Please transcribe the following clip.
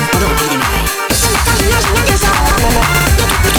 Yo don't need vez. Si tú tienes una vez, yo te pido.